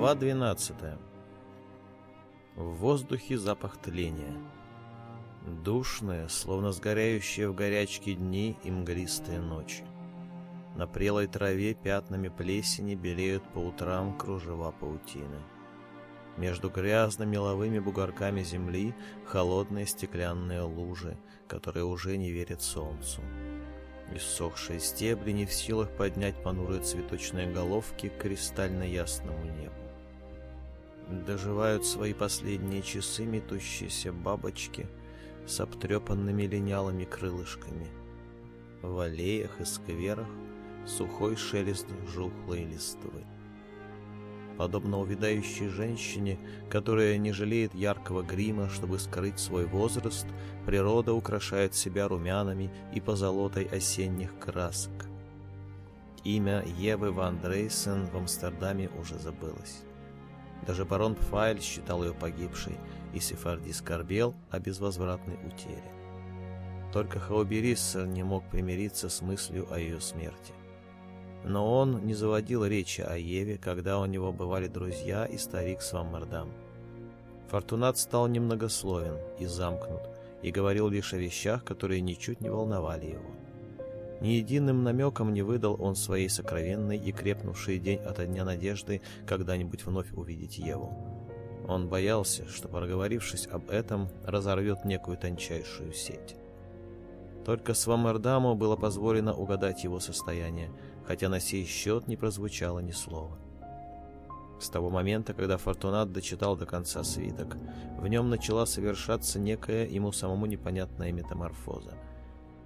Глава 12. В воздухе запах тления. Душные, словно сгорающие в горячке дни и мглистые ночи. На прелой траве пятнами плесени белеют по утрам кружева паутины. Между грязными меловыми бугорками земли холодные стеклянные лужи, которые уже не верят солнцу. Иссохшие стебли не в силах поднять понурые цветочные головки к кристально ясному небу доживают свои последние часы метущиеся бабочки с обтрепанными линялыми крылышками. В аллеях и скверах сухой шелест жухлой листвы. Подобно увядающей женщине, которая не жалеет яркого грима, чтобы скрыть свой возраст, природа украшает себя румянами и позолотой осенних красок. Имя Евы Ван Дрейсен в Амстердаме уже забылось. Даже барон Пфайль считал ее погибшей, и Сефарди скорбел о безвозвратной утере. Только Хаубериссер не мог примириться с мыслью о ее смерти. Но он не заводил речи о Еве, когда у него бывали друзья и старик с Ваммардам. Фортунат стал немногословен и замкнут, и говорил лишь о вещах, которые ничуть не волновали его. Ни единым намеком не выдал он своей сокровенной и крепнувшей день ото дня надежды когда-нибудь вновь увидеть Еву. Он боялся, что, проговорившись об этом, разорвет некую тончайшую сеть. Только Свамердаму было позволено угадать его состояние, хотя на сей счет не прозвучало ни слова. С того момента, когда Фортунат дочитал до конца свиток, в нем начала совершаться некая ему самому непонятная метаморфоза –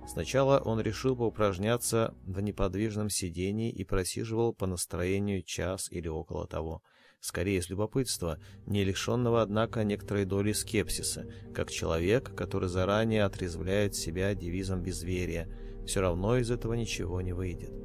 Сначала он решил поупражняться в неподвижном сидении и просиживал по настроению час или около того. Скорее из любопытства, не лишенного, однако, некоторой доли скепсиса, как человек, который заранее отрезвляет себя девизом безверия. Все равно из этого ничего не выйдет.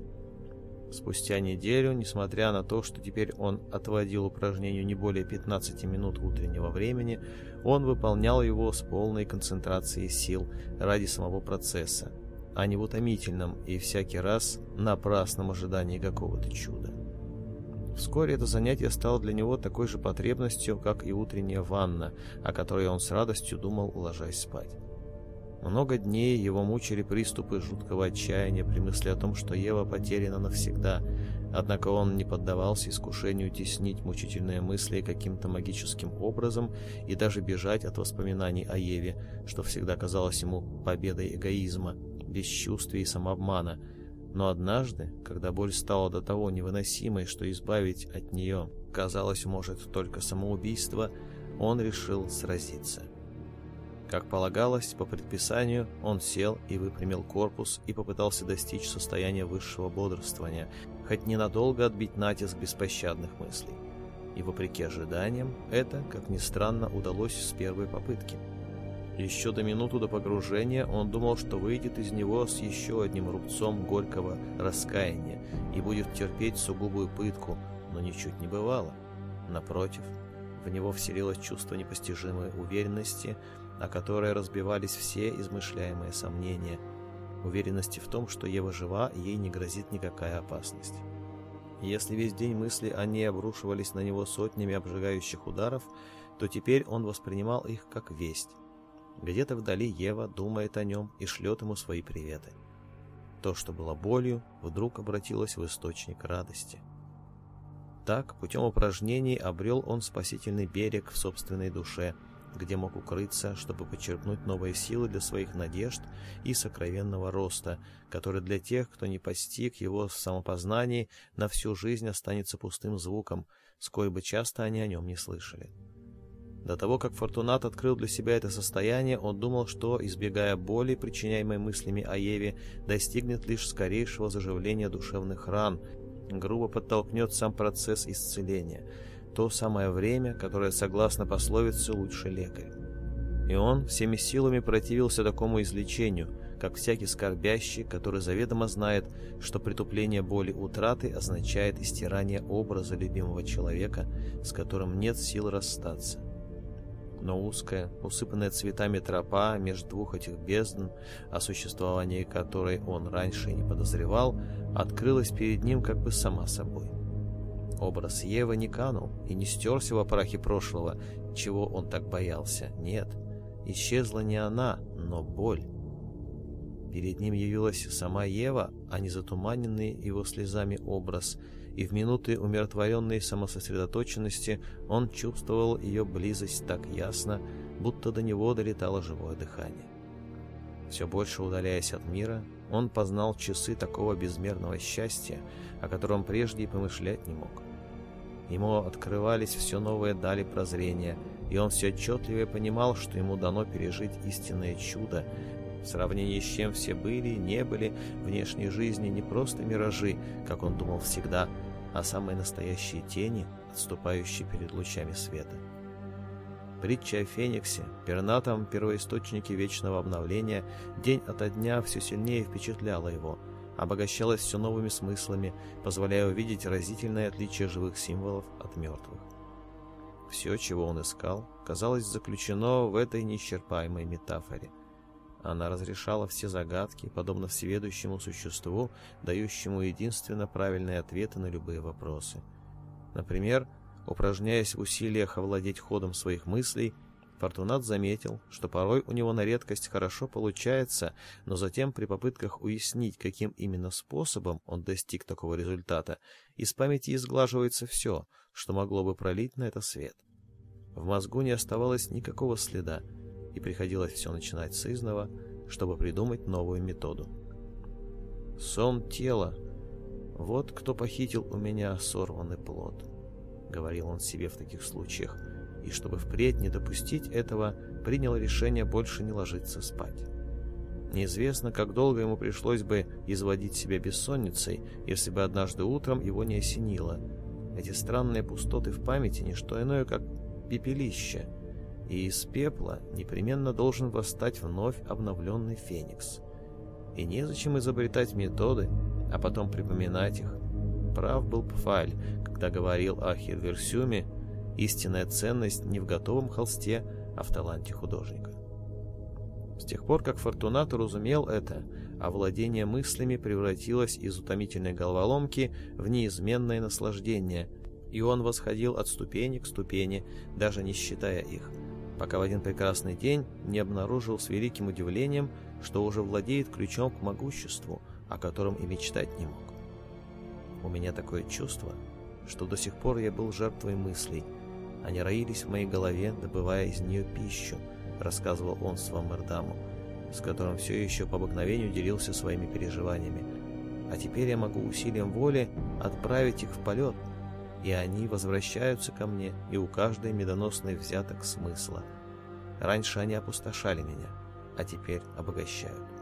Спустя неделю, несмотря на то, что теперь он отводил упражнению не более 15 минут утреннего времени, он выполнял его с полной концентрацией сил ради самого процесса, а не в утомительном и всякий раз напрасном ожидании какого-то чуда. Вскоре это занятие стало для него такой же потребностью, как и утренняя ванна, о которой он с радостью думал, ложась спать. Много дней его мучили приступы жуткого отчаяния при мысли о том, что Ева потеряна навсегда. Однако он не поддавался искушению теснить мучительные мысли каким-то магическим образом и даже бежать от воспоминаний о Еве, что всегда казалось ему победой эгоизма, бесчувствия и самообмана. Но однажды, когда боль стала до того невыносимой, что избавить от нее, казалось, может только самоубийство, он решил сразиться. Как полагалось, по предписанию он сел и выпрямил корпус и попытался достичь состояния высшего бодрствования, хоть ненадолго отбить натиск беспощадных мыслей. И вопреки ожиданиям, это, как ни странно, удалось с первой попытки. Еще до минуту до погружения он думал, что выйдет из него с еще одним рубцом горького раскаяния и будет терпеть сугубую пытку, но ничуть не бывало. Напротив, в него вселилось чувство непостижимой уверенности – о которой разбивались все измышляемые сомнения, уверенности в том, что Ева жива, ей не грозит никакая опасность. Если весь день мысли о ней обрушивались на него сотнями обжигающих ударов, то теперь он воспринимал их как весть. Где-то вдали Ева думает о нем и шлет ему свои приветы. То, что было болью, вдруг обратилось в источник радости. Так, путем упражнений, обрел он спасительный берег в собственной душе – где мог укрыться, чтобы почерпнуть новые силы для своих надежд и сокровенного роста, который для тех, кто не постиг его в самопознании, на всю жизнь останется пустым звуком, сколь бы часто они о нем не слышали. До того, как Фортунат открыл для себя это состояние, он думал, что, избегая боли, причиняемой мыслями о Еве, достигнет лишь скорейшего заживления душевных ран, грубо подтолкнет сам процесс исцеления – то самое время, которое, согласно пословице, лучше лекарь. И он всеми силами противился такому излечению, как всякий скорбящий, который заведомо знает, что притупление боли утраты означает истирание образа любимого человека, с которым нет сил расстаться. Но узкая, усыпанная цветами тропа между двух этих бездн, о существовании которой он раньше не подозревал, открылась перед ним как бы сама собой. Образ Евы не канул и не стерся во прахе прошлого, чего он так боялся. Нет, исчезла не она, но боль. Перед ним явилась сама Ева, а не затуманенный его слезами образ, и в минуты умиротворенной самососредоточенности он чувствовал ее близость так ясно, будто до него долетало живое дыхание. Все больше удаляясь от мира, он познал часы такого безмерного счастья, о котором прежде и помышлять не мог. Ему открывались все новые дали прозрения, и он все отчетливее понимал, что ему дано пережить истинное чудо, в сравнении с чем все были и не были внешней жизни не просто миражи, как он думал всегда, а самые настоящие тени, отступающие перед лучами света. Притча о Фениксе, пернатом первоисточнике вечного обновления, день ото дня все сильнее впечатляла его – обогащалась все новыми смыслами, позволяя увидеть разительное отличие живых символов от мертвых. Все, чего он искал, казалось заключено в этой неисчерпаемой метафоре. Она разрешала все загадки, подобно всеведущему существу, дающему единственно правильные ответы на любые вопросы. Например, упражняясь в усилиях овладеть ходом своих мыслей, Фортунат заметил, что порой у него на редкость хорошо получается, но затем при попытках уяснить, каким именно способом он достиг такого результата, из памяти изглаживается все, что могло бы пролить на это свет. В мозгу не оставалось никакого следа, и приходилось все начинать с изного, чтобы придумать новую методу. «Сон тела. Вот кто похитил у меня сорванный плод», — говорил он себе в таких случаях, — и чтобы впредь не допустить этого, принял решение больше не ложиться спать. Неизвестно, как долго ему пришлось бы изводить себя бессонницей, если бы однажды утром его не осенило. Эти странные пустоты в памяти – не что иное, как пепелище, и из пепла непременно должен восстать вновь обновленный феникс. И незачем изобретать методы, а потом припоминать их. Прав был Пфаль, когда говорил о Хедверсюме – Истинная ценность не в готовом холсте, а в таланте художника. С тех пор, как Фортунат разумел это, овладение мыслями превратилось из утомительной головоломки в неизменное наслаждение, и он восходил от ступени к ступени, даже не считая их, пока в один прекрасный день не обнаружил с великим удивлением, что уже владеет ключом к могуществу, о котором и мечтать не мог. У меня такое чувство, что до сих пор я был жертвой мыслей, они роились в моей голове, добывая из нее пищу, рассказывал он Свамердаму, с которым все еще по обыкновению делился своими переживаниями. А теперь я могу усилием воли отправить их в полет, и они возвращаются ко мне, и у каждой медоносной взяток смысла. Раньше они опустошали меня, а теперь обогащают.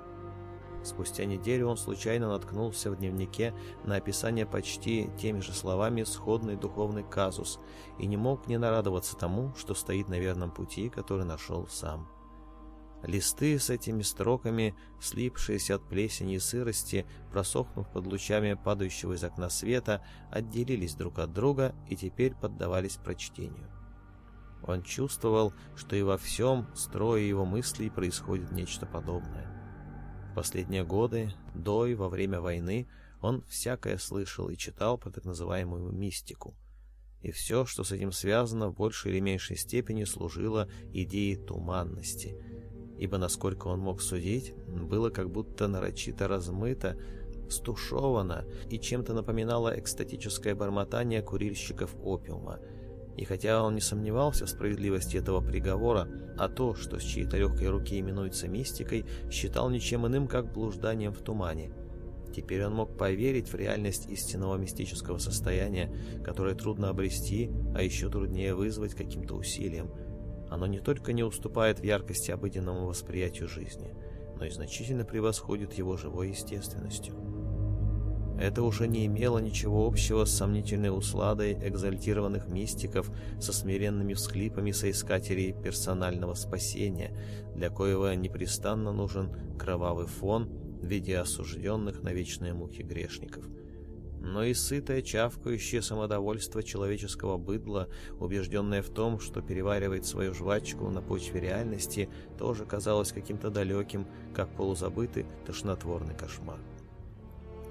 Спустя неделю он случайно наткнулся в дневнике на описание почти теми же словами сходный духовный казус и не мог не нарадоваться тому, что стоит на верном пути, который нашел сам. Листы с этими строками, слипшиеся от плесени и сырости, просохнув под лучами падающего из окна света, отделились друг от друга и теперь поддавались прочтению. Он чувствовал, что и во всем, строе его мыслей, происходит нечто подобное. Последние годы, до и во время войны, он всякое слышал и читал про так называемую мистику. И все, что с этим связано, в большей или меньшей степени служило идее туманности, ибо, насколько он мог судить, было как будто нарочито размыто, стушевано и чем-то напоминало экстатическое бормотание курильщиков опиума – и хотя он не сомневался в справедливости этого приговора, а то, что с чьей-то легкой руки именуется мистикой, считал ничем иным, как блужданием в тумане. Теперь он мог поверить в реальность истинного мистического состояния, которое трудно обрести, а еще труднее вызвать каким-то усилием. Оно не только не уступает в яркости обыденному восприятию жизни, но и значительно превосходит его живой естественностью. Это уже не имело ничего общего с сомнительной усладой экзальтированных мистиков со смиренными всхлипами соискателей персонального спасения, для коего непрестанно нужен кровавый фон в виде осужденных на вечные мухи грешников. Но и сытое, чавкающее самодовольство человеческого быдла, убежденное в том, что переваривает свою жвачку на почве реальности, тоже казалось каким-то далеким, как полузабытый тошнотворный кошмар.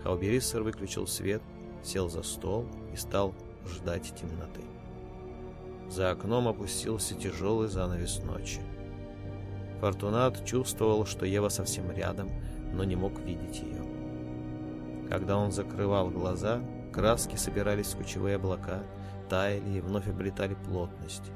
Каубериссер выключил свет, сел за стол и стал ждать темноты. За окном опустился тяжелый занавес ночи. Фортунат чувствовал, что Ева совсем рядом, но не мог видеть ее. Когда он закрывал глаза, краски собирались в кучевые облака, таяли и вновь обретали плотность.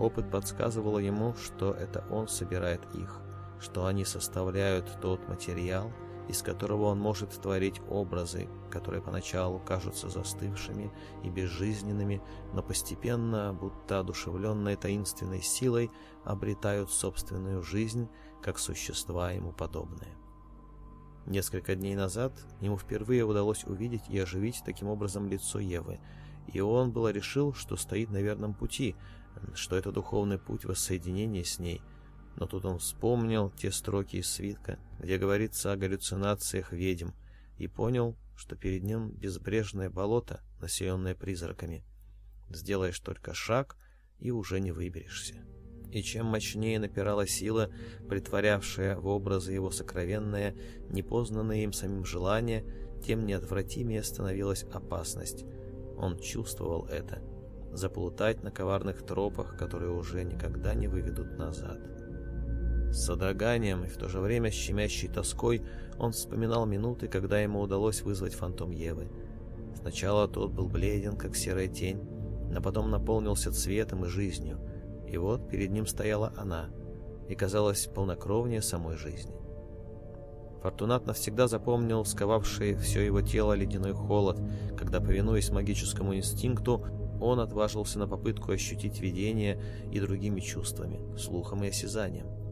Опыт подсказывал ему, что это он собирает их, что они составляют тот материал, из которого он может творить образы, которые поначалу кажутся застывшими и безжизненными, но постепенно, будто одушевленной таинственной силой, обретают собственную жизнь, как существа ему подобные. Несколько дней назад ему впервые удалось увидеть и оживить таким образом лицо Евы, и он было решил, что стоит на верном пути, что это духовный путь воссоединения с ней – но тут он вспомнил те строки из свитка, где говорится о галлюцинациях ведьм, и понял, что перед ним безбрежное болото, населенное призраками. Сделаешь только шаг, и уже не выберешься. И чем мощнее напирала сила, притворявшая в образы его сокровенное, непознанное им самим желание, тем неотвратимее становилась опасность. Он чувствовал это. Заплутать на коварных тропах, которые уже никогда не выведут назад. С содроганием и в то же время щемящей тоской он вспоминал минуты, когда ему удалось вызвать фантом Евы. Сначала тот был бледен, как серая тень, но потом наполнился цветом и жизнью, и вот перед ним стояла она, и казалась полнокровнее самой жизни. Фортунат навсегда запомнил сковавший все его тело ледяной холод, когда, повинуясь магическому инстинкту, он отважился на попытку ощутить видение и другими чувствами, слухом и осязанием.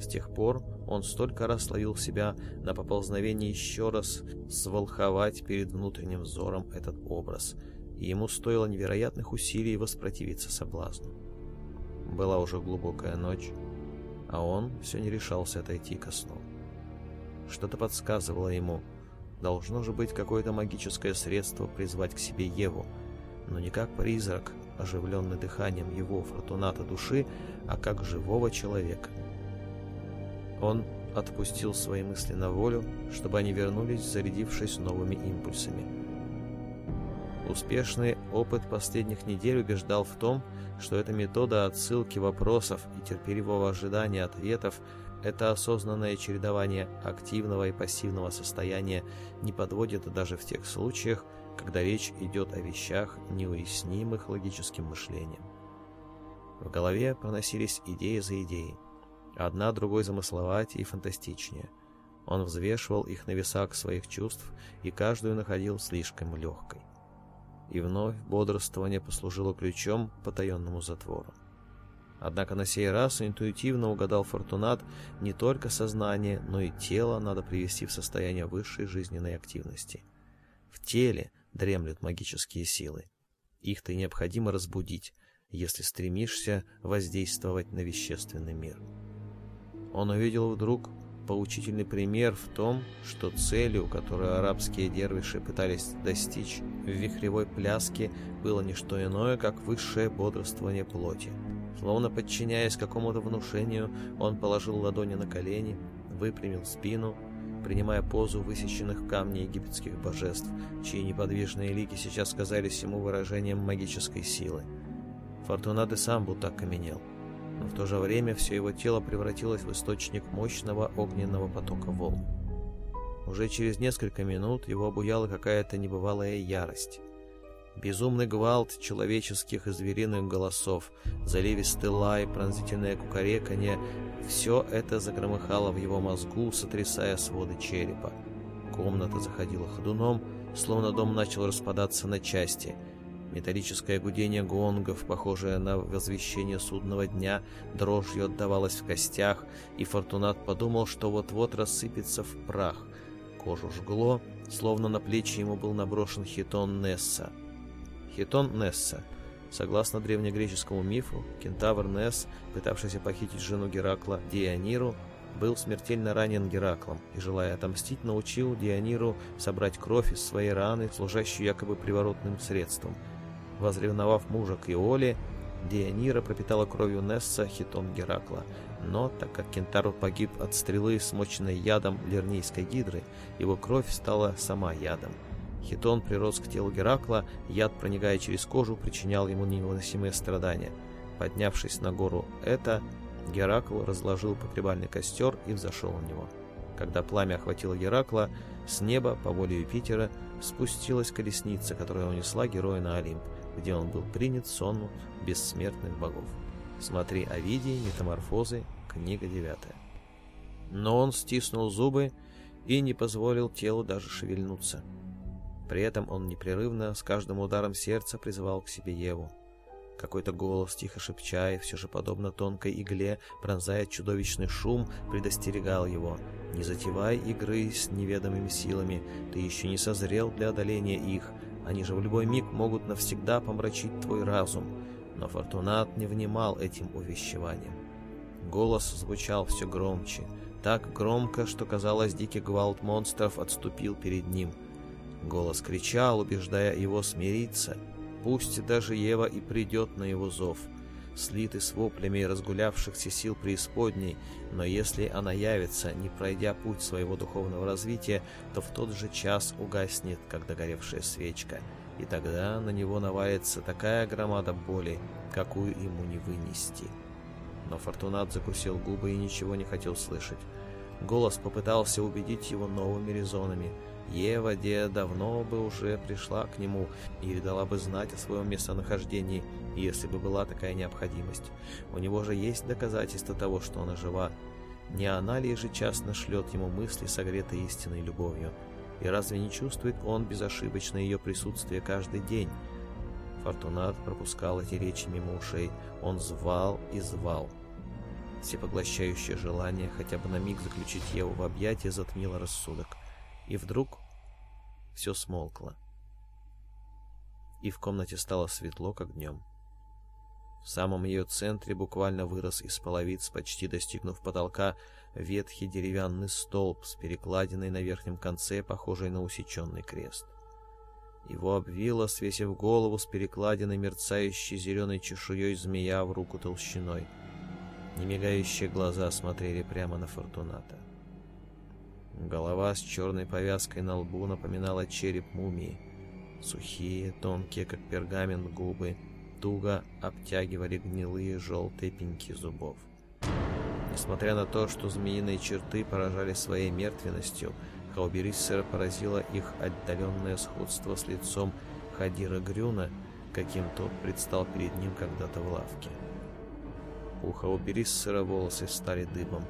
С тех пор он столько раз ловил себя на поползновение еще раз сволховать перед внутренним взором этот образ, и ему стоило невероятных усилий воспротивиться соблазну. Была уже глубокая ночь, а он все не решался отойти ко сну. Что-то подсказывало ему, должно же быть какое-то магическое средство призвать к себе Еву, но не как призрак, оживленный дыханием его фортуната души, а как живого человека — он отпустил свои мысли на волю, чтобы они вернулись, зарядившись новыми импульсами. Успешный опыт последних недель убеждал в том, что эта метода отсылки вопросов и терпеливого ожидания ответов – это осознанное чередование активного и пассивного состояния не подводит даже в тех случаях, когда речь идет о вещах, неуяснимых логическим мышлением. В голове проносились идеи за идеей – одна другой замысловатее и фантастичнее. Он взвешивал их на весах своих чувств и каждую находил слишком легкой. И вновь бодрствование послужило ключом к потаенному затвору. Однако на сей раз интуитивно угадал Фортунат не только сознание, но и тело надо привести в состояние высшей жизненной активности. В теле дремлют магические силы. Их-то и необходимо разбудить, если стремишься воздействовать на вещественный мир он увидел вдруг поучительный пример в том, что целью, которую арабские дервиши пытались достичь в вихревой пляске, было не что иное, как высшее бодрствование плоти. Словно подчиняясь какому-то внушению, он положил ладони на колени, выпрямил спину, принимая позу высеченных камней египетских божеств, чьи неподвижные лики сейчас казались ему выражением магической силы. Фортунат сам был так каменел но в то же время все его тело превратилось в источник мощного огненного потока волн. Уже через несколько минут его обуяла какая-то небывалая ярость. Безумный гвалт человеческих и звериных голосов, заливистый лай, пронзительное кукареканье — все это загромыхало в его мозгу, сотрясая своды черепа. Комната заходила ходуном, словно дом начал распадаться на части — Металлическое гудение гонгов, похожее на возвещение судного дня, дрожью отдавалось в костях, и Фортунат подумал, что вот-вот рассыпется в прах. Кожу жгло, словно на плечи ему был наброшен хитон Несса. Хитон Несса. Согласно древнегреческому мифу, кентавр Несс, пытавшийся похитить жену Геракла Диониру, был смертельно ранен Гераклом и, желая отомстить, научил Диониру собрать кровь из своей раны, служащую якобы приворотным средством – Возревновав мужа к Иоле, Дионира пропитала кровью Несса хитон Геракла. Но, так как Кентару погиб от стрелы, смоченной ядом лернейской гидры, его кровь стала сама ядом. Хитон прирос к телу Геракла, яд, проникая через кожу, причинял ему невыносимые страдания. Поднявшись на гору Эта, Геракл разложил погребальный костер и взошел в него. Когда пламя охватило Геракла, с неба, по воле Юпитера, спустилась колесница, которая унесла героя на Олимп, где он был принят сонму бессмертных богов. Смотри Овидии, Метаморфозы, книга 9. Но он стиснул зубы и не позволил телу даже шевельнуться. При этом он непрерывно, с каждым ударом сердца, призывал к себе Еву. Какой-то голос, тихо шепчая, все же подобно тонкой игле, пронзая чудовищный шум, предостерегал его. «Не затевай игры с неведомыми силами, ты еще не созрел для одоления их, они же в любой миг могут навсегда помрачить твой разум. Но Фортунат не внимал этим увещеваниям. Голос звучал все громче, так громко, что, казалось, дикий гвалт монстров отступил перед ним. Голос кричал, убеждая его смириться. Пусть даже Ева и придет на его зов — слиты с воплями разгулявшихся сил преисподней, но если она явится, не пройдя путь своего духовного развития, то в тот же час угаснет, как догоревшая свечка, и тогда на него навалится такая громада боли, какую ему не вынести. Но Фортунат закусил губы и ничего не хотел слышать. Голос попытался убедить его новыми резонами – Ева де давно бы уже пришла к нему и дала бы знать о своем местонахождении, если бы была такая необходимость. У него же есть доказательства того, что она жива. Не она ли ежечасно шлет ему мысли, согретые истинной любовью? И разве не чувствует он безошибочно ее присутствие каждый день? Фортунат пропускал эти речи мимо ушей. Он звал и звал. Всепоглощающее желание хотя бы на миг заключить Еву в объятия затмило рассудок. И вдруг все смолкло. И в комнате стало светло, как днем. В самом ее центре буквально вырос из половиц, почти достигнув потолка, ветхий деревянный столб с перекладиной на верхнем конце, похожей на усеченный крест. Его обвила, свесив голову с перекладиной, мерцающей зеленой чешуей змея в руку толщиной. Немигающие глаза смотрели прямо на Фортуната. Голова с черной повязкой на лбу напоминала череп мумии. Сухие, тонкие, как пергамент, губы туго обтягивали гнилые желтые пеньки зубов. Несмотря на то, что змеиные черты поражали своей мертвенностью, Хаубериссера поразило их отдаленное сходство с лицом Хадира Грюна, каким тот предстал перед ним когда-то в лавке. У Хаубериссера волосы стали дыбом,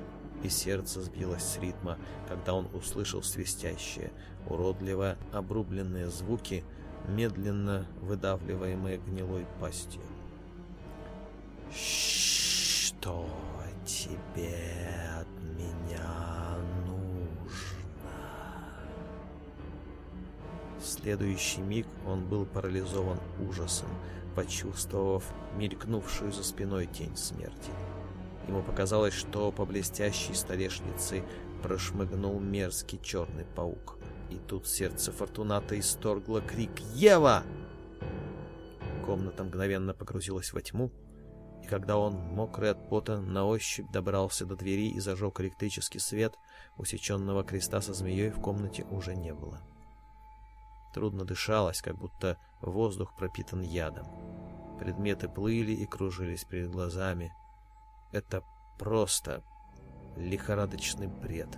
и сердце сбилось с ритма, когда он услышал свистящие, уродливо обрубленные звуки, медленно выдавливаемые гнилой пастью. «Что тебе от меня нужно?» В следующий миг он был парализован ужасом, почувствовав мелькнувшую за спиной тень смерти. Ему показалось, что по блестящей столешнице прошмыгнул мерзкий черный паук. И тут сердце Фортуната исторгло крик «Ева!». Комната мгновенно погрузилась во тьму, и когда он, мокрый от пота, на ощупь добрался до двери и зажег электрический свет, усеченного креста со змеей в комнате уже не было. Трудно дышалось, как будто воздух пропитан ядом. Предметы плыли и кружились перед глазами — это просто лихорадочный бред.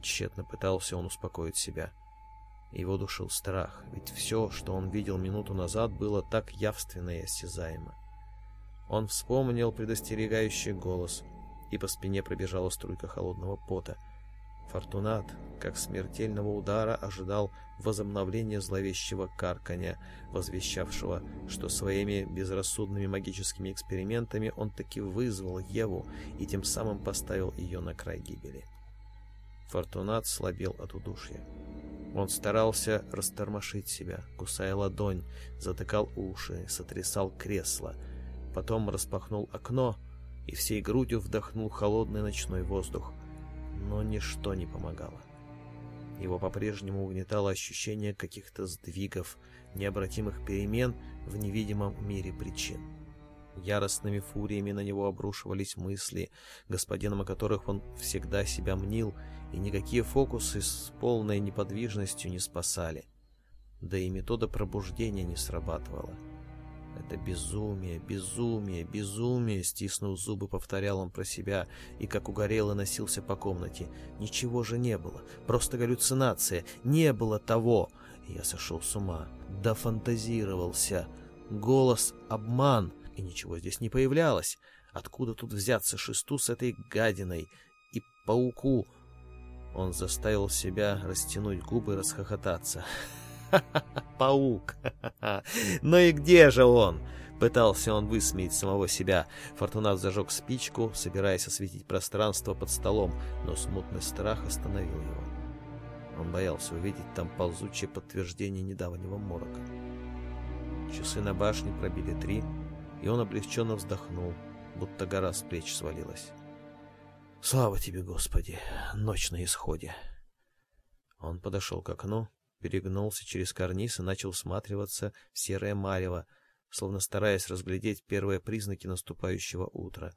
Тщетно пытался он успокоить себя. Его душил страх, ведь все, что он видел минуту назад, было так явственно и осязаемо. Он вспомнил предостерегающий голос, и по спине пробежала струйка холодного пота — Фортунат, как смертельного удара, ожидал возобновления зловещего карканья, возвещавшего, что своими безрассудными магическими экспериментами он таки вызвал Еву и тем самым поставил ее на край гибели. Фортунат слабел от удушья. Он старался растормошить себя, кусая ладонь, затыкал уши, сотрясал кресло. Потом распахнул окно и всей грудью вдохнул холодный ночной воздух — но ничто не помогало. Его по-прежнему угнетало ощущение каких-то сдвигов, необратимых перемен в невидимом мире причин. Яростными фуриями на него обрушивались мысли, господином о которых он всегда себя мнил, и никакие фокусы с полной неподвижностью не спасали. Да и метода пробуждения не срабатывала. Это безумие, безумие, безумие, стиснув зубы, повторял он про себя и, как угорело, носился по комнате. Ничего же не было, просто галлюцинация, не было того. Я сошел с ума, дофантазировался. Голос — обман, и ничего здесь не появлялось. Откуда тут взяться шесту с этой гадиной и пауку? Он заставил себя растянуть губы и расхохотаться. Паук! ну и где же он? Пытался он высмеять самого себя. Фортунат зажег спичку, собираясь осветить пространство под столом, но смутный страх остановил его. Он боялся увидеть там ползучее подтверждение недавнего морока. Часы на башне пробили три, и он облегченно вздохнул, будто гора с плеч свалилась. «Слава тебе, Господи! Ночь на исходе!» Он подошел к окну, перегнулся через карниз и начал всматриваться в серое марево, словно стараясь разглядеть первые признаки наступающего утра.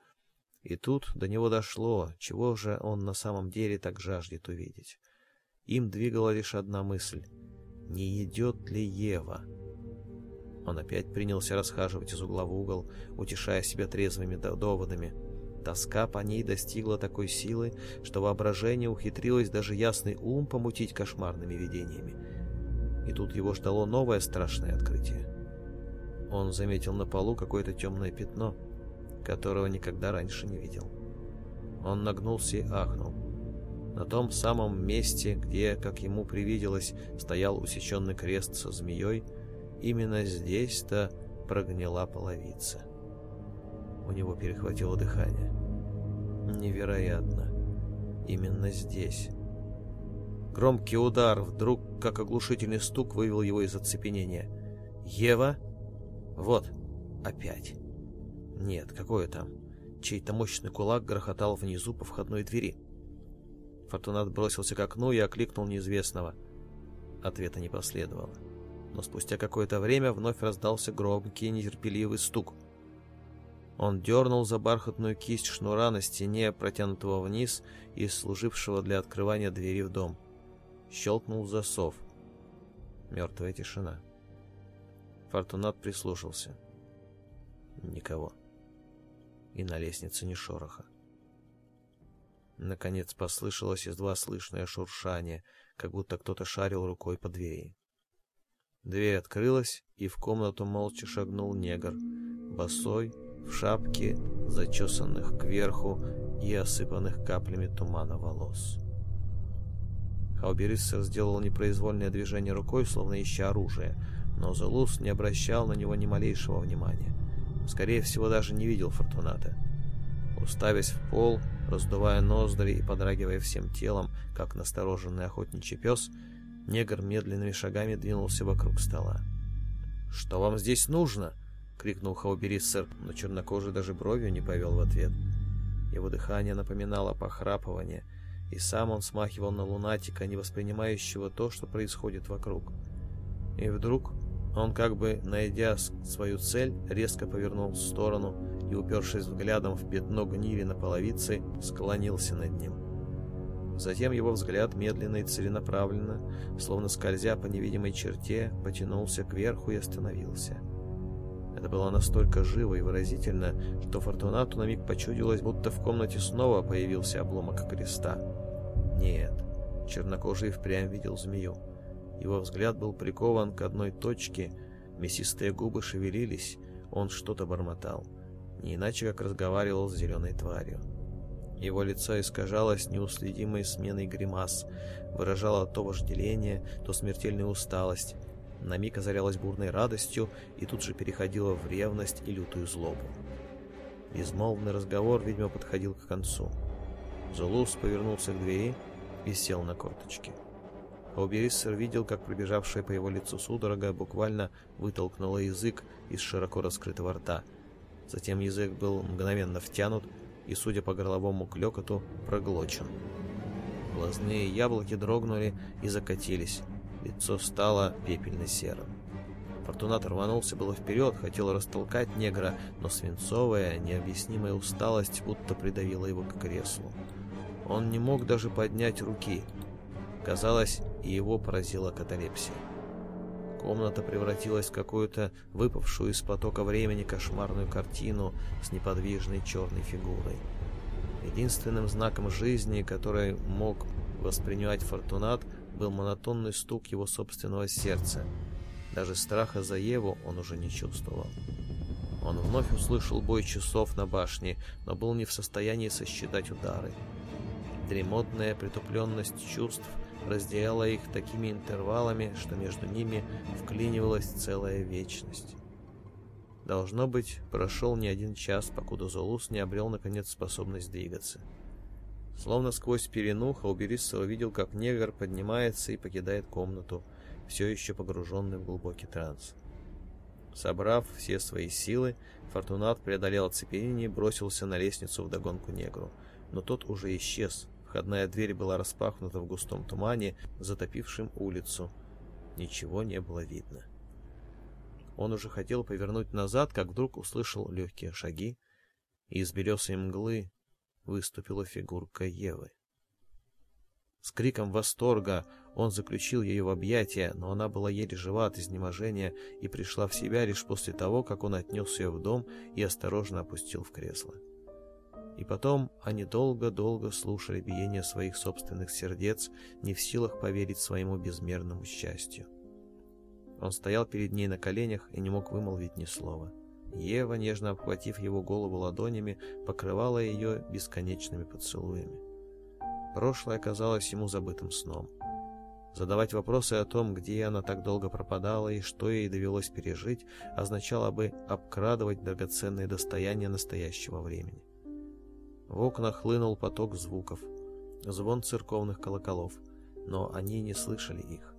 И тут до него дошло, чего же он на самом деле так жаждет увидеть. Им двигала лишь одна мысль — не идет ли Ева? Он опять принялся расхаживать из угла в угол, утешая себя трезвыми доводами — Тоска по ней достигла такой силы, что воображение ухитрилось даже ясный ум помутить кошмарными видениями и тут его ждало новое страшное открытие. Он заметил на полу какое-то темное пятно, которого никогда раньше не видел. Он нагнулся и ахнул. На том самом месте, где, как ему привиделось, стоял усеченный крест со змеей, именно здесь-то прогнила половица. У него перехватило дыхание. Невероятно. Именно здесь. Громкий удар, вдруг как оглушительный стук, вывел его из оцепенения. «Ева?» «Вот, опять!» «Нет, какое там?» Чей-то мощный кулак грохотал внизу по входной двери. Фортунат бросился к окну и окликнул неизвестного. Ответа не последовало. Но спустя какое-то время вновь раздался громкий нетерпеливый стук. Он дернул за бархатную кисть шнура на стене, протянутого вниз и служившего для открывания двери в дом. Щелкнул засов. Мертвая тишина. Фортунат прислушался. Никого. И на лестнице ни шороха. Наконец послышалось едва слышное шуршание, как будто кто-то шарил рукой по двери. Дверь открылась, и в комнату молча шагнул негр, босой, в шапке, зачесанных кверху и осыпанных каплями тумана волос. Хауберис сделал непроизвольное движение рукой, словно ища оружие, но Зелус не обращал на него ни малейшего внимания. Скорее всего, даже не видел Фортуната. Уставясь в пол, раздувая ноздри и подрагивая всем телом, как настороженный охотничий пес, негр медленными шагами двинулся вокруг стола. «Что вам здесь нужно?» — крикнул Хаубериссер, но чернокожий даже бровью не повел в ответ. Его дыхание напоминало похрапывание — и сам он смахивал на лунатика, не воспринимающего то, что происходит вокруг. И вдруг он, как бы найдя свою цель, резко повернул в сторону и, упершись взглядом в пятно гнили на половице, склонился над ним. Затем его взгляд медленно и целенаправленно, словно скользя по невидимой черте, потянулся кверху и остановился. — это было настолько живо и выразительно, что Фортунату на миг почудилось, будто в комнате снова появился обломок креста. Нет, чернокожий впрямь видел змею. Его взгляд был прикован к одной точке, мясистые губы шевелились, он что-то бормотал. Не иначе, как разговаривал с зеленой тварью. Его лицо искажалось неуследимой сменой гримас, выражало то вожделение, то смертельную усталость, на миг озарялась бурной радостью и тут же переходила в ревность и лютую злобу. Безмолвный разговор, видимо, подходил к концу. Зулус повернулся к двери и сел на корточки. Аубериссер видел, как пробежавшая по его лицу судорога буквально вытолкнула язык из широко раскрытого рта. Затем язык был мгновенно втянут и, судя по горловому клёкоту, проглочен. Глазные яблоки дрогнули и закатились. Лицо стало пепельно-серым. Фортунат рванулся было вперед, хотел растолкать негра, но свинцовая, необъяснимая усталость будто придавила его к креслу. Он не мог даже поднять руки. Казалось, и его поразила каталепсия. Комната превратилась в какую-то выпавшую из потока времени кошмарную картину с неподвижной черной фигурой. Единственным знаком жизни, который мог воспринимать Фортунат – был монотонный стук его собственного сердца. Даже страха за Еву он уже не чувствовал. Он вновь услышал бой часов на башне, но был не в состоянии сосчитать удары. Дремотная притупленность чувств разделяла их такими интервалами, что между ними вклинивалась целая вечность. Должно быть, прошел не один час, покуда Золус не обрел наконец способность двигаться. Словно сквозь перенуха Уберисса увидел, как негр поднимается и покидает комнату, все еще погруженный в глубокий транс. Собрав все свои силы, Фортунат преодолел оцепенение и бросился на лестницу вдогонку негру. Но тот уже исчез. Входная дверь была распахнута в густом тумане, затопившем улицу. Ничего не было видно. Он уже хотел повернуть назад, как вдруг услышал легкие шаги, и из березой мглы выступила фигурка Евы. С криком восторга он заключил ее в объятия, но она была еле жива от изнеможения и пришла в себя лишь после того, как он отнес ее в дом и осторожно опустил в кресло. И потом они долго-долго слушали биение своих собственных сердец, не в силах поверить своему безмерному счастью. Он стоял перед ней на коленях и не мог вымолвить ни слова. — Ева, нежно обхватив его голову ладонями, покрывала ее бесконечными поцелуями. Прошлое казалось ему забытым сном. Задавать вопросы о том, где она так долго пропадала и что ей довелось пережить, означало бы обкрадывать драгоценные достояния настоящего времени. В окнах хлынул поток звуков, звон церковных колоколов, но они не слышали их.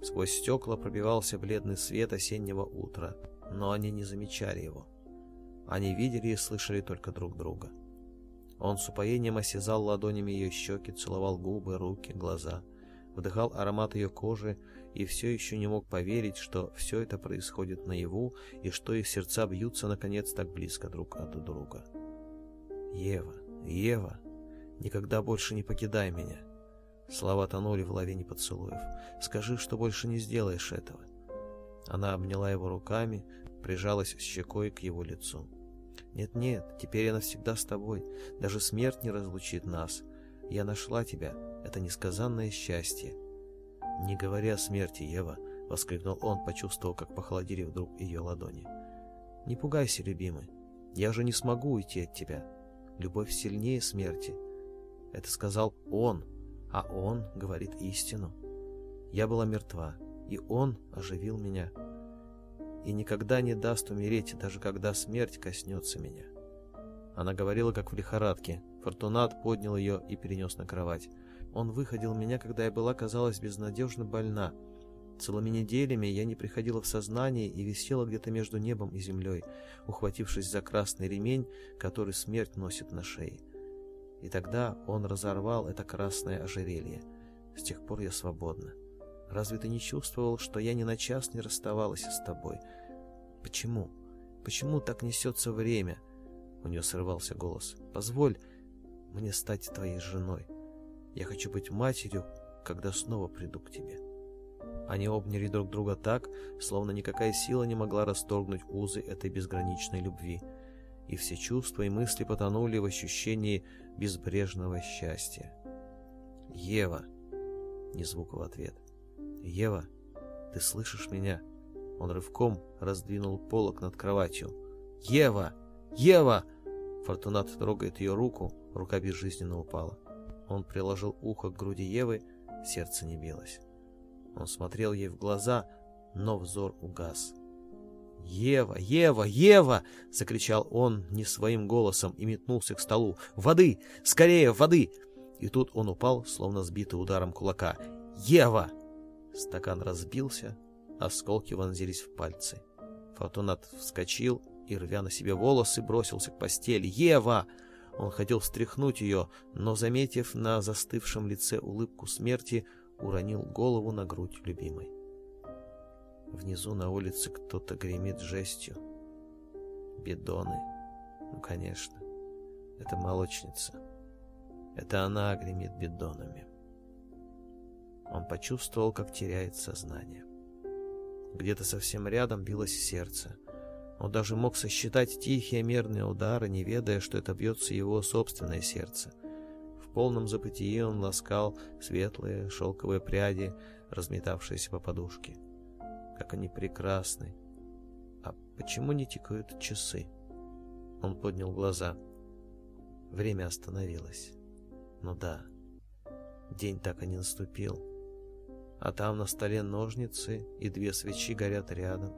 Сквозь стекла пробивался бледный свет осеннего утра — но они не замечали его. Они видели и слышали только друг друга. Он с упоением осязал ладонями ее щеки, целовал губы, руки, глаза, вдыхал аромат ее кожи и все еще не мог поверить, что все это происходит наяву и что их сердца бьются, наконец, так близко друг от друга. «Ева, Ева, никогда больше не покидай меня!» Слова тонули в лавине поцелуев. «Скажи, что больше не сделаешь этого!» Она обняла его руками, прижалась щекой к его лицу. «Нет-нет, теперь я навсегда с тобой. Даже смерть не разлучит нас. Я нашла тебя. Это несказанное счастье». «Не говоря о смерти, Ева», — воскликнул он, почувствовав, как похолодели вдруг ее ладони. «Не пугайся, любимый. Я же не смогу уйти от тебя. Любовь сильнее смерти». Это сказал он, а он говорит истину. Я была мертва и Он оживил меня и никогда не даст умереть, даже когда смерть коснется меня. Она говорила, как в лихорадке. Фортунат поднял ее и перенес на кровать. Он выходил меня, когда я была, казалось, безнадежно больна. Целыми неделями я не приходила в сознание и висела где-то между небом и землей, ухватившись за красный ремень, который смерть носит на шее. И тогда он разорвал это красное ожерелье. С тех пор я свободна. Разве ты не чувствовал, что я ни на час не расставалась с тобой? Почему? Почему так несется время? У нее срывался голос. Позволь мне стать твоей женой. Я хочу быть матерью, когда снова приду к тебе. Они обняли друг друга так, словно никакая сила не могла расторгнуть узы этой безграничной любви. И все чувства и мысли потонули в ощущении безбрежного счастья. «Ева!» — ни звука в ответ. «Ева, ты слышишь меня?» Он рывком раздвинул полок над кроватью. «Ева! Ева!» Фортунат трогает ее руку, рука безжизненно упала. Он приложил ухо к груди Евы, сердце не билось. Он смотрел ей в глаза, но взор угас. «Ева! Ева! Ева!» — закричал он не своим голосом и метнулся к столу. «Воды! Скорее, воды!» И тут он упал, словно сбитый ударом кулака. «Ева!» Стакан разбился, осколки вонзились в пальцы. Фортунат вскочил и, рвя на себе волосы, бросился к постели. «Ева!» Он хотел встряхнуть ее, но, заметив на застывшем лице улыбку смерти, уронил голову на грудь любимой. Внизу на улице кто-то гремит жестью. Бедоны. Ну, конечно. Это молочница. Это она гремит бедонами. Он почувствовал, как теряет сознание. Где-то совсем рядом билось сердце. Он даже мог сосчитать тихие мерные удары, не ведая, что это бьется его собственное сердце. В полном запытии он ласкал светлые шелковые пряди, разметавшиеся по подушке. Как они прекрасны! А почему не тикают часы? Он поднял глаза. Время остановилось. Ну да, день так и не наступил а там на столе ножницы и две свечи горят рядом.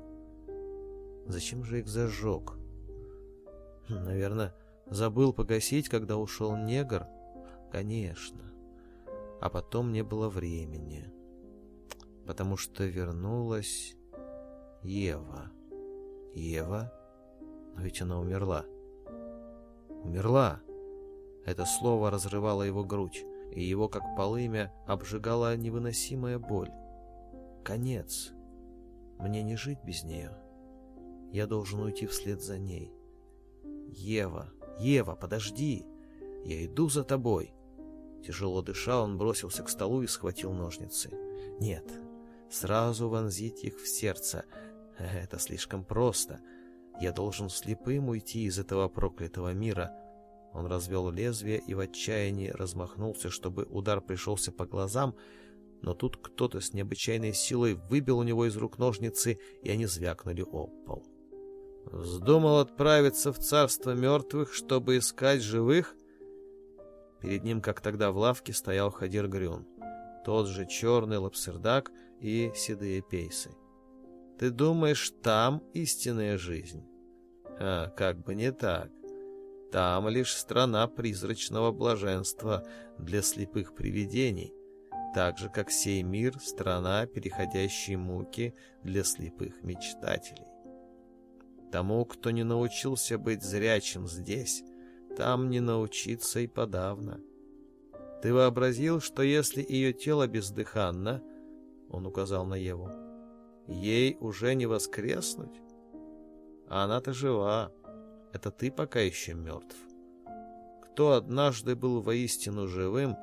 Зачем же их зажег? Хм, наверное, забыл погасить, когда ушел негр? Конечно. А потом не было времени, потому что вернулась Ева. Ева? Но ведь она умерла. Умерла. Это слово разрывало его грудь и его, как полымя, обжигала невыносимая боль. Конец. Мне не жить без нее. Я должен уйти вслед за ней. «Ева! Ева, подожди! Я иду за тобой!» Тяжело дыша, он бросился к столу и схватил ножницы. «Нет, сразу вонзить их в сердце. Это слишком просто. Я должен слепым уйти из этого проклятого мира, он развел лезвие и в отчаянии размахнулся, чтобы удар пришелся по глазам, но тут кто-то с необычайной силой выбил у него из рук ножницы, и они звякнули об пол. «Вздумал отправиться в царство мертвых, чтобы искать живых?» Перед ним, как тогда в лавке, стоял Хадир Грюн. Тот же черный лапсердак и седые пейсы. «Ты думаешь, там истинная жизнь?» «А, как бы не так. Там лишь страна призрачного блаженства для слепых привидений, так же, как сей мир — страна переходящей муки для слепых мечтателей. Тому, кто не научился быть зрячим здесь, там не научиться и подавно. Ты вообразил, что если ее тело бездыханно, — он указал на Еву, — ей уже не воскреснуть? Она-то жива это ты пока еще мертв. Кто однажды был воистину живым,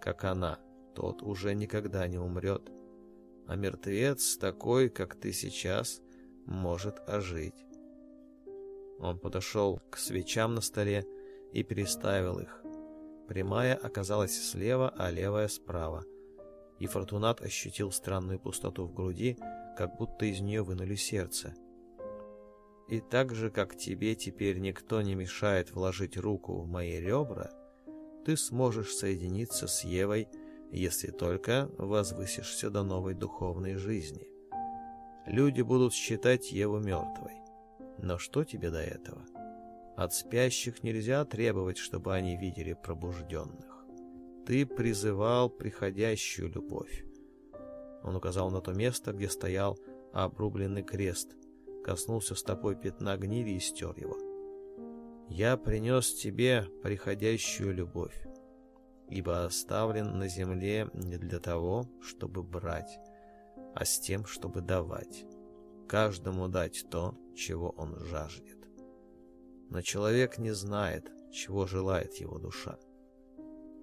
как она, тот уже никогда не умрет. А мертвец, такой, как ты сейчас, может ожить. Он подошел к свечам на столе и переставил их. Прямая оказалась слева, а левая справа. И Фортунат ощутил странную пустоту в груди, как будто из нее вынули сердце — и так же, как тебе теперь никто не мешает вложить руку в мои ребра, ты сможешь соединиться с Евой, если только возвысишься до новой духовной жизни. Люди будут считать Еву мертвой. Но что тебе до этого? От спящих нельзя требовать, чтобы они видели пробужденных. Ты призывал приходящую любовь. Он указал на то место, где стоял обрубленный крест — коснулся стопой пятна гнили и стер его. «Я принес тебе приходящую любовь, ибо оставлен на земле не для того, чтобы брать, а с тем, чтобы давать, каждому дать то, чего он жаждет. Но человек не знает, чего желает его душа.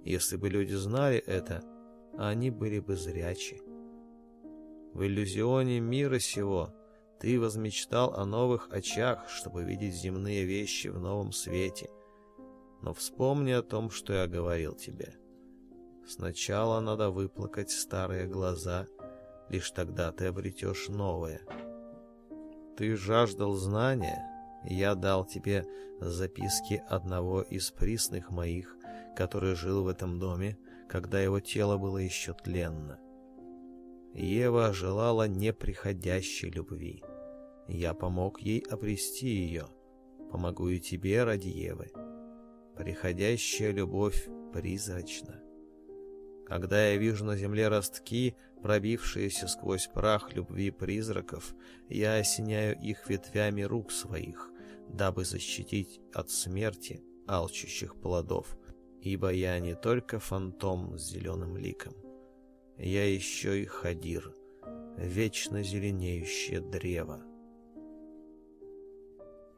Если бы люди знали это, они были бы зрячи. В иллюзионе мира сего ты возмечтал о новых очах, чтобы видеть земные вещи в новом свете. Но вспомни о том, что я говорил тебе. Сначала надо выплакать старые глаза, лишь тогда ты обретешь новые. Ты жаждал знания, я дал тебе записки одного из присных моих, который жил в этом доме, когда его тело было еще тленно. Ева желала неприходящей любви. Я помог ей обрести ее. Помогу и тебе ради Евы. Приходящая любовь призрачна. Когда я вижу на земле ростки, пробившиеся сквозь прах любви призраков, я осеняю их ветвями рук своих, дабы защитить от смерти алчущих плодов, ибо я не только фантом с зеленым ликом. Я еще и Хадир, вечно зеленеющее древо.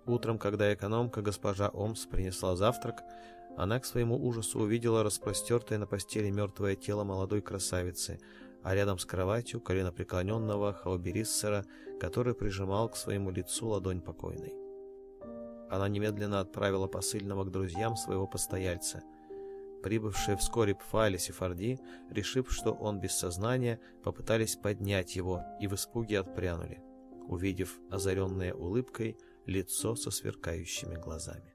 Утром, когда экономка госпожа Омс принесла завтрак, она к своему ужасу увидела распростертое на постели мертвое тело молодой красавицы, а рядом с кроватью коленопреклоненного хаубериссера, который прижимал к своему лицу ладонь покойной. Она немедленно отправила посыльного к друзьям своего постояльца — Прибывшие вскоре Пфали Сефарди, решив, что он без сознания, попытались поднять его и в испуге отпрянули, увидев озаренное улыбкой лицо со сверкающими глазами.